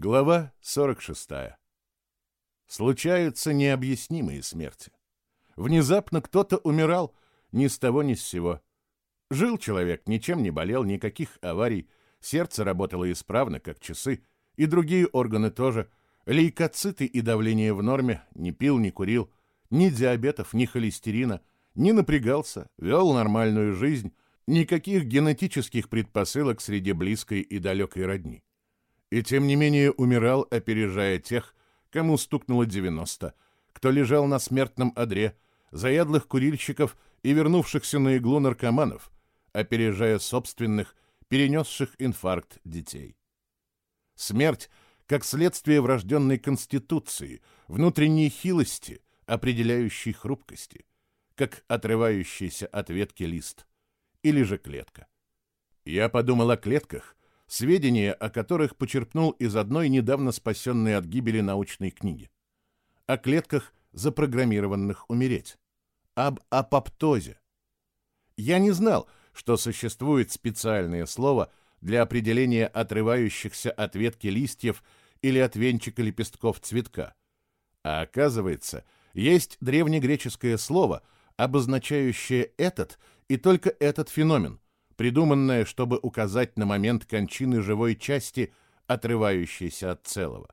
Глава 46. Случаются необъяснимые смерти. Внезапно кто-то умирал ни с того ни с сего. Жил человек, ничем не болел, никаких аварий, сердце работало исправно, как часы, и другие органы тоже. Лейкоциты и давление в норме, не пил, не курил, ни диабетов, ни холестерина, не напрягался, вел нормальную жизнь, никаких генетических предпосылок среди близкой и далекой родни и тем не менее умирал, опережая тех, кому стукнуло 90, кто лежал на смертном одре, заядлых курильщиков и вернувшихся на иглу наркоманов, опережая собственных, перенесших инфаркт детей. Смерть как следствие врожденной конституции, внутренней хилости, определяющей хрупкости, как отрывающийся от ветки лист, или же клетка. Я подумал о клетках, сведения о которых почерпнул из одной недавно спасенной от гибели научной книги. О клетках, запрограммированных умереть. Об апоптозе. Я не знал, что существует специальное слово для определения отрывающихся от ветки листьев или от венчика лепестков цветка. А оказывается, есть древнегреческое слово, обозначающее этот и только этот феномен – придуманное, чтобы указать на момент кончины живой части, отрывающейся от целого.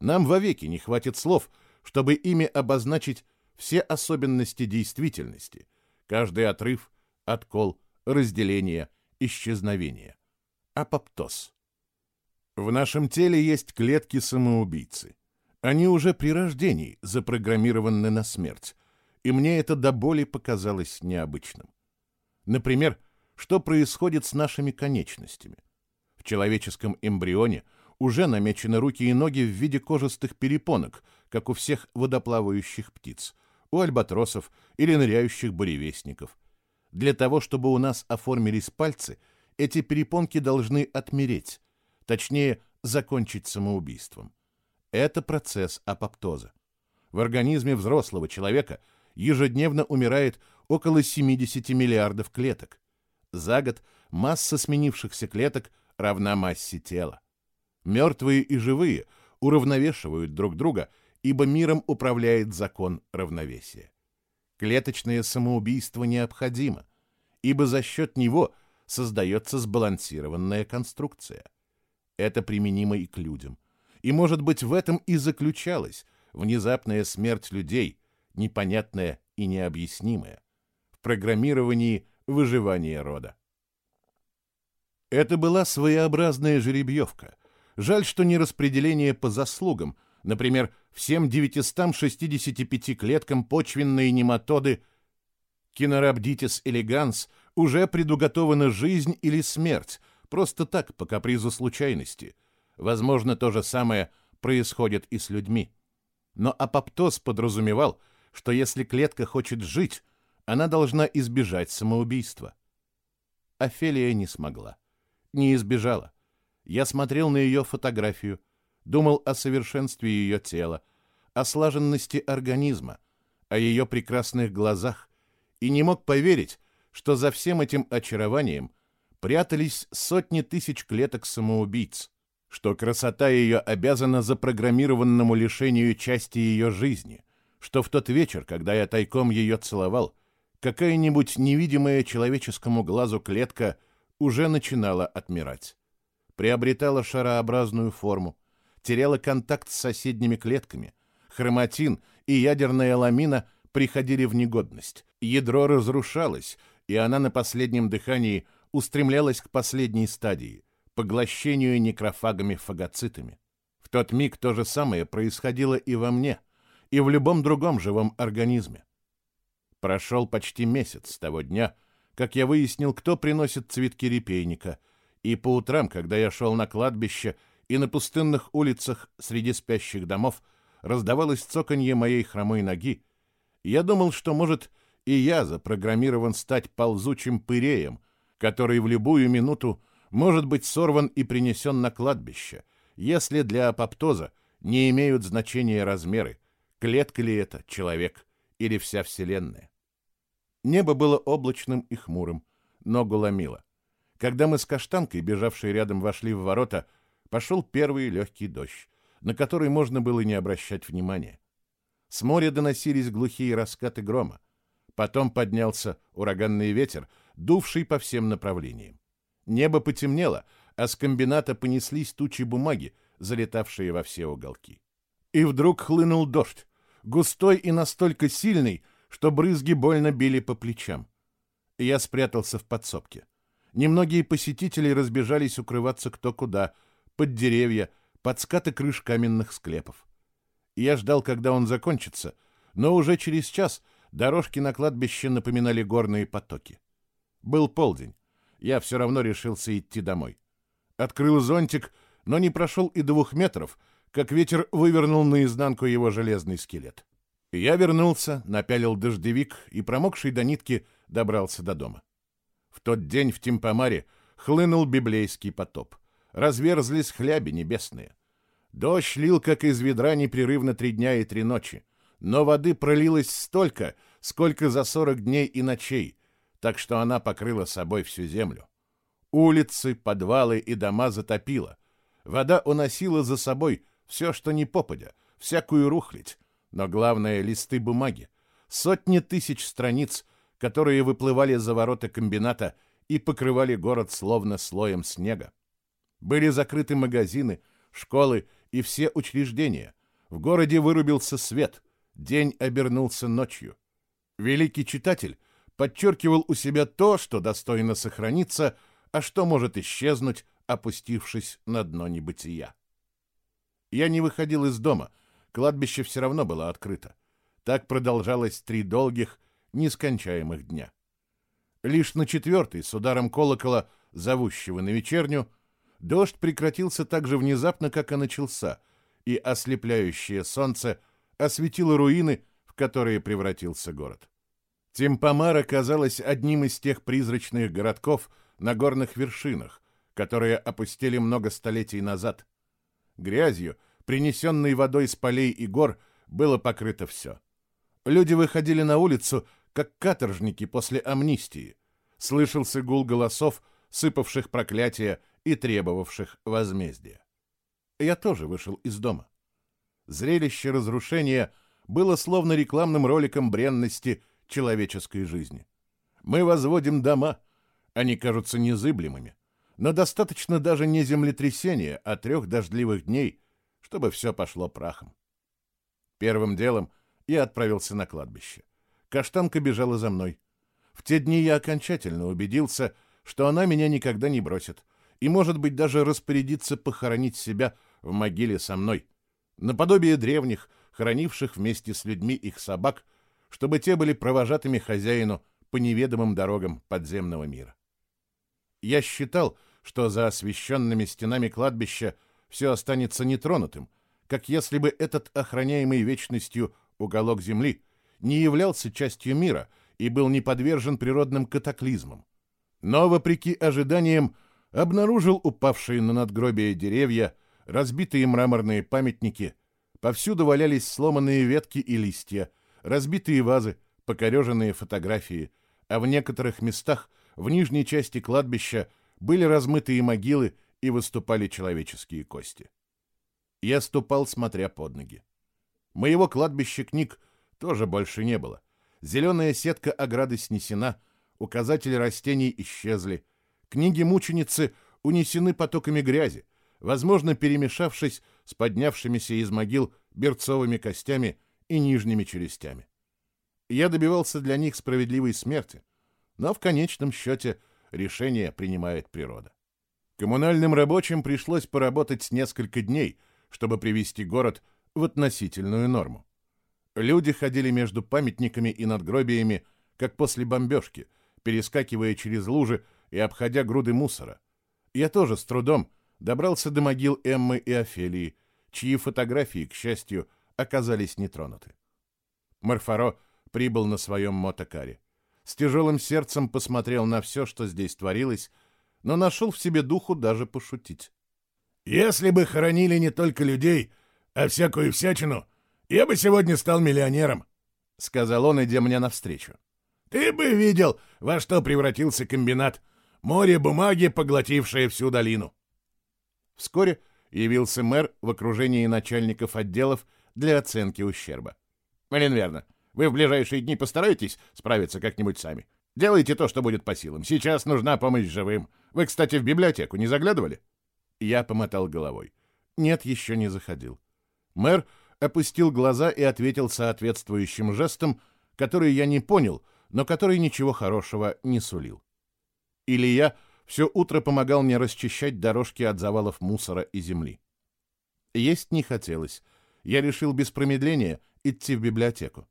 Нам вовеки не хватит слов, чтобы ими обозначить все особенности действительности, каждый отрыв, откол, разделение, исчезновение. Апоптоз. В нашем теле есть клетки-самоубийцы. Они уже при рождении запрограммированы на смерть, и мне это до боли показалось необычным. Например, что происходит с нашими конечностями. В человеческом эмбрионе уже намечены руки и ноги в виде кожистых перепонок, как у всех водоплавающих птиц, у альбатросов или ныряющих буревестников. Для того, чтобы у нас оформились пальцы, эти перепонки должны отмереть, точнее, закончить самоубийством. Это процесс апоптоза. В организме взрослого человека ежедневно умирает около 70 миллиардов клеток. За год масса сменившихся клеток равна массе тела. Мертвые и живые уравновешивают друг друга, ибо миром управляет закон равновесия. Клеточное самоубийство необходимо, ибо за счет него создается сбалансированная конструкция. Это применимо и к людям. И, может быть, в этом и заключалась внезапная смерть людей, непонятная и необъяснимая. В программировании – выживания рода. Это была своеобразная жеребьевка. Жаль, что не распределение по заслугам. Например, всем 965 клеткам почвенные нематоды Кинорабдитис элеганс уже предуготована жизнь или смерть, просто так, по капризу случайности. Возможно, то же самое происходит и с людьми. Но апоптоз подразумевал, что если клетка хочет жить, она должна избежать самоубийства. Офелия не смогла. Не избежала. Я смотрел на ее фотографию, думал о совершенстве ее тела, о слаженности организма, о ее прекрасных глазах и не мог поверить, что за всем этим очарованием прятались сотни тысяч клеток самоубийц, что красота ее обязана запрограммированному лишению части ее жизни, что в тот вечер, когда я тайком ее целовал, какая-нибудь невидимая человеческому глазу клетка уже начинала отмирать. Приобретала шарообразную форму, теряла контакт с соседними клетками, хроматин и ядерная ламина приходили в негодность, ядро разрушалось, и она на последнем дыхании устремлялась к последней стадии – поглощению некрофагами-фагоцитами. В тот миг то же самое происходило и во мне, и в любом другом живом организме. Прошел почти месяц с того дня, как я выяснил, кто приносит цветки репейника, и по утрам, когда я шел на кладбище и на пустынных улицах среди спящих домов раздавалось цоканье моей хромой ноги, я думал, что, может, и я запрограммирован стать ползучим пыреем, который в любую минуту может быть сорван и принесен на кладбище, если для апоптоза не имеют значения размеры, клетка ли это, человек или вся Вселенная. Небо было облачным и хмурым, ногу ломило. Когда мы с каштанкой, бежавшей рядом, вошли в ворота, пошел первый легкий дождь, на который можно было не обращать внимания. С моря доносились глухие раскаты грома. Потом поднялся ураганный ветер, дувший по всем направлениям. Небо потемнело, а с комбината понеслись тучи бумаги, залетавшие во все уголки. И вдруг хлынул дождь, густой и настолько сильный, что брызги больно били по плечам. Я спрятался в подсобке. Немногие посетители разбежались укрываться кто куда, под деревья, под скаты крыш каменных склепов. Я ждал, когда он закончится, но уже через час дорожки на кладбище напоминали горные потоки. Был полдень. Я все равно решился идти домой. Открыл зонтик, но не прошел и двух метров, как ветер вывернул наизнанку его железный скелет. Я вернулся, напялил дождевик и, промокший до нитки, добрался до дома. В тот день в Тимпомаре хлынул библейский потоп. Разверзлись хляби небесные. Дождь лил, как из ведра, непрерывно три дня и три ночи. Но воды пролилось столько, сколько за сорок дней и ночей, так что она покрыла собой всю землю. Улицы, подвалы и дома затопило. Вода уносила за собой все, что не попадя, всякую рухлядь, но главное — листы бумаги, сотни тысяч страниц, которые выплывали за ворота комбината и покрывали город словно слоем снега. Были закрыты магазины, школы и все учреждения. В городе вырубился свет, день обернулся ночью. Великий читатель подчеркивал у себя то, что достойно сохраниться, а что может исчезнуть, опустившись на дно небытия. Я не выходил из дома, кладбище все равно было открыто. Так продолжалось три долгих, нескончаемых дня. Лишь на четвертый, с ударом колокола, зовущего на вечерню, Дождь прекратился так же внезапно, как и начался, и ослепляющее солнце осветило руины, в которые превратился город. Тимпомар оказалась одним из тех призрачных городков на горных вершинах, которые опустили много столетий назад. Грязью, принесенной водой с полей и гор, было покрыто все. Люди выходили на улицу, как каторжники после амнистии. Слышался гул голосов, сыпавших проклятия и требовавших возмездия. Я тоже вышел из дома. Зрелище разрушения было словно рекламным роликом бренности человеческой жизни. Мы возводим дома, они кажутся незыблемыми, но достаточно даже не землетрясения, а трех дождливых дней, чтобы все пошло прахом. Первым делом я отправился на кладбище. Каштанка бежала за мной. В те дни я окончательно убедился, что она меня никогда не бросит — и, может быть, даже распорядиться похоронить себя в могиле со мной, наподобие древних, хоронивших вместе с людьми их собак, чтобы те были провожатыми хозяину по неведомым дорогам подземного мира. Я считал, что за освещенными стенами кладбища все останется нетронутым, как если бы этот охраняемый вечностью уголок земли не являлся частью мира и был не подвержен природным катаклизмам. Но, вопреки ожиданиям, обнаружил упавшие на надгробие деревья, разбитые мраморные памятники, повсюду валялись сломанные ветки и листья, разбитые вазы, покореженные фотографии, а в некоторых местах в нижней части кладбища были размытые могилы и выступали человеческие кости. Я ступал, смотря под ноги. Моего кладбища книг тоже больше не было. Зеленая сетка ограды снесена, указатели растений исчезли — Книги мученицы унесены потоками грязи, возможно, перемешавшись с поднявшимися из могил берцовыми костями и нижними челюстями. Я добивался для них справедливой смерти, но в конечном счете решение принимает природа. Коммунальным рабочим пришлось поработать несколько дней, чтобы привести город в относительную норму. Люди ходили между памятниками и надгробиями, как после бомбежки, перескакивая через лужи и обходя груды мусора. Я тоже с трудом добрался до могил Эммы и Офелии, чьи фотографии, к счастью, оказались нетронуты. Марфаро прибыл на своем мотокаре. С тяжелым сердцем посмотрел на все, что здесь творилось, но нашел в себе духу даже пошутить. «Если бы хоронили не только людей, а всякую всячину, я бы сегодня стал миллионером», — сказал он, идя мне навстречу. «Ты бы видел, во что превратился комбинат море бумаги, поглотившее всю долину. Вскоре Явился мэр в окружении начальников отделов для оценки ущерба. Блин, верно. Вы в ближайшие дни постараетесь справиться как-нибудь сами. Делайте то, что будет по силам. Сейчас нужна помощь живым. Вы, кстати, в библиотеку не заглядывали? Я помотал головой. Нет, еще не заходил. Мэр опустил глаза и ответил соответствующим жестом, который я не понял, но который ничего хорошего не сулил. Илья все утро помогал мне расчищать дорожки от завалов мусора и земли. Есть не хотелось. Я решил без промедления идти в библиотеку.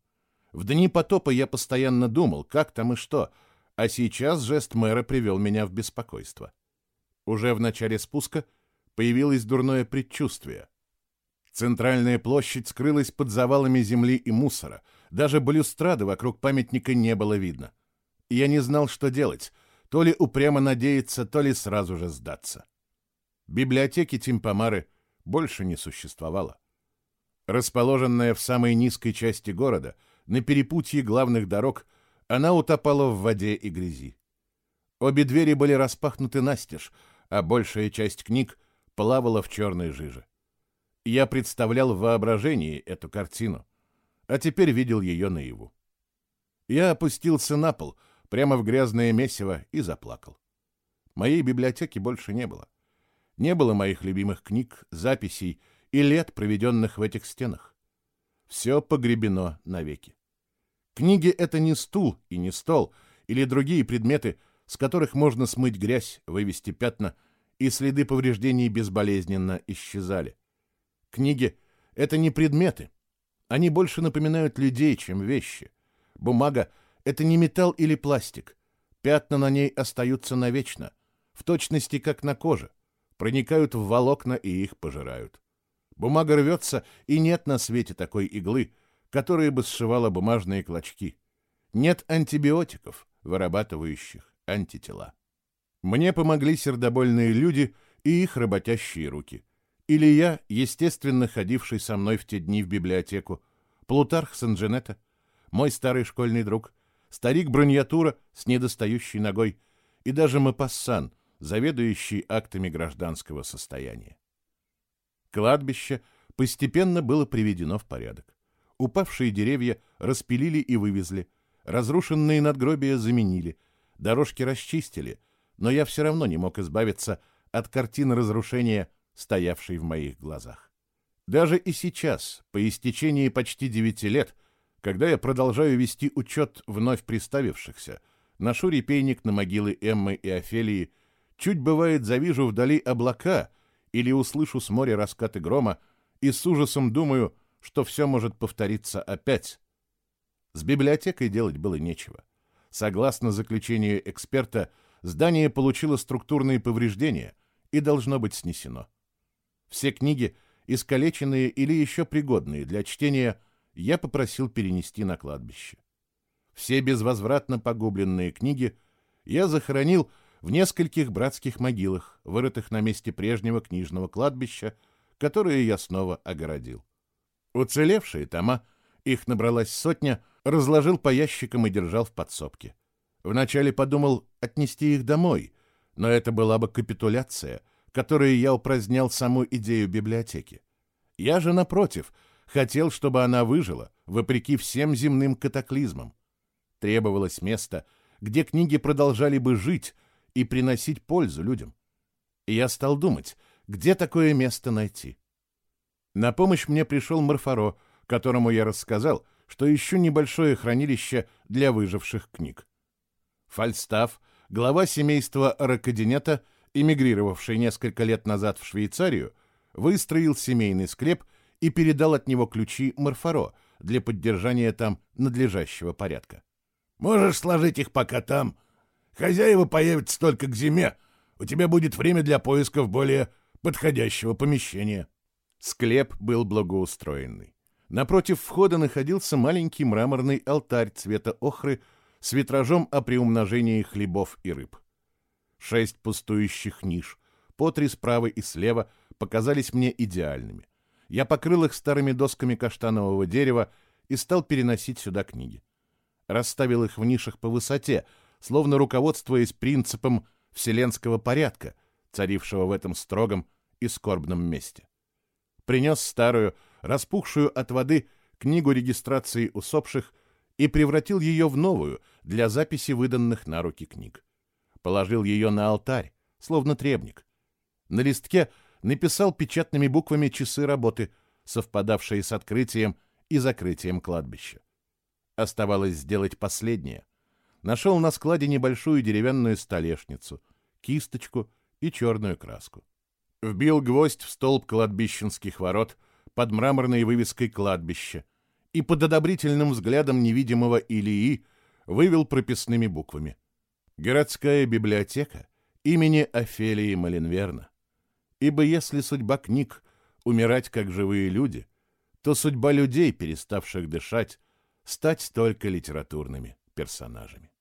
В дни потопа я постоянно думал, как там и что, а сейчас жест мэра привел меня в беспокойство. Уже в начале спуска появилось дурное предчувствие. Центральная площадь скрылась под завалами земли и мусора. Даже балюстрады вокруг памятника не было видно. Я не знал, что делать. То ли упрямо надеяться, то ли сразу же сдаться. Библиотеки Тимпомары больше не существовало. Расположенная в самой низкой части города, на перепутье главных дорог, она утопала в воде и грязи. Обе двери были распахнуты настежь, а большая часть книг плавала в черной жиже. Я представлял в воображении эту картину, а теперь видел ее наяву. Я опустился на пол, прямо в грязное месиво, и заплакал. Моей библиотеки больше не было. Не было моих любимых книг, записей и лет, проведенных в этих стенах. Все погребено навеки. Книги — это не стул и не стол, или другие предметы, с которых можно смыть грязь, вывести пятна, и следы повреждений безболезненно исчезали. Книги — это не предметы. Они больше напоминают людей, чем вещи. Бумага — это не металл или пластик. Пятна на ней остаются навечно, в точности как на коже, проникают в волокна и их пожирают. Бумага рвется, и нет на свете такой иглы, которая бы сшивала бумажные клочки. Нет антибиотиков, вырабатывающих антитела. Мне помогли сердобольные люди и их работящие руки — или я, естественно, ходивший со мной в те дни в библиотеку, Плутарх Санджинета, мой старый школьный друг, старик Броньятура с недостающей ногой и даже Мапассан, заведующий актами гражданского состояния. Кладбище постепенно было приведено в порядок. Упавшие деревья распилили и вывезли, разрушенные надгробия заменили, дорожки расчистили, но я все равно не мог избавиться от картины разрушения стоявший в моих глазах. Даже и сейчас, по истечении почти девяти лет, когда я продолжаю вести учет вновь приставившихся, ношу репейник на могилы Эммы и Офелии, чуть бывает завижу вдали облака или услышу с моря раскаты грома и с ужасом думаю, что все может повториться опять. С библиотекой делать было нечего. Согласно заключению эксперта, здание получило структурные повреждения и должно быть снесено. Все книги, искалеченные или еще пригодные для чтения, я попросил перенести на кладбище. Все безвозвратно погубленные книги я захоронил в нескольких братских могилах, вырытых на месте прежнего книжного кладбища, которое я снова огородил. Уцелевшие тома, их набралась сотня, разложил по ящикам и держал в подсобке. Вначале подумал отнести их домой, но это была бы капитуляция — которой я упразднял саму идею библиотеки. Я же, напротив, хотел, чтобы она выжила, вопреки всем земным катаклизмам. Требовалось место, где книги продолжали бы жить и приносить пользу людям. И я стал думать, где такое место найти. На помощь мне пришел Марфаро, которому я рассказал, что ищу небольшое хранилище для выживших книг. Фальстаф, глава семейства Ракадинета, эмигрировавший несколько лет назад в Швейцарию, выстроил семейный склеп и передал от него ключи Марфаро для поддержания там надлежащего порядка. «Можешь сложить их пока там. Хозяева появятся только к зиме. У тебя будет время для поисков более подходящего помещения». Склеп был благоустроенный. Напротив входа находился маленький мраморный алтарь цвета охры с витражом о приумножении хлебов и рыб. Шесть пустующих ниш, по три справа и слева, показались мне идеальными. Я покрыл их старыми досками каштанового дерева и стал переносить сюда книги. Расставил их в нишах по высоте, словно руководствуясь принципом вселенского порядка, царившего в этом строгом и скорбном месте. Принес старую, распухшую от воды, книгу регистрации усопших и превратил ее в новую для записи выданных на руки книг. Положил ее на алтарь, словно требник. На листке написал печатными буквами часы работы, совпадавшие с открытием и закрытием кладбища. Оставалось сделать последнее. Нашел на складе небольшую деревянную столешницу, кисточку и черную краску. Вбил гвоздь в столб кладбищенских ворот под мраморной вывеской кладбища и под одобрительным взглядом невидимого Илии вывел прописными буквами. Городская библиотека имени Офелии Маленверна. Ибо если судьба книг — умирать как живые люди, то судьба людей, переставших дышать, стать только литературными персонажами.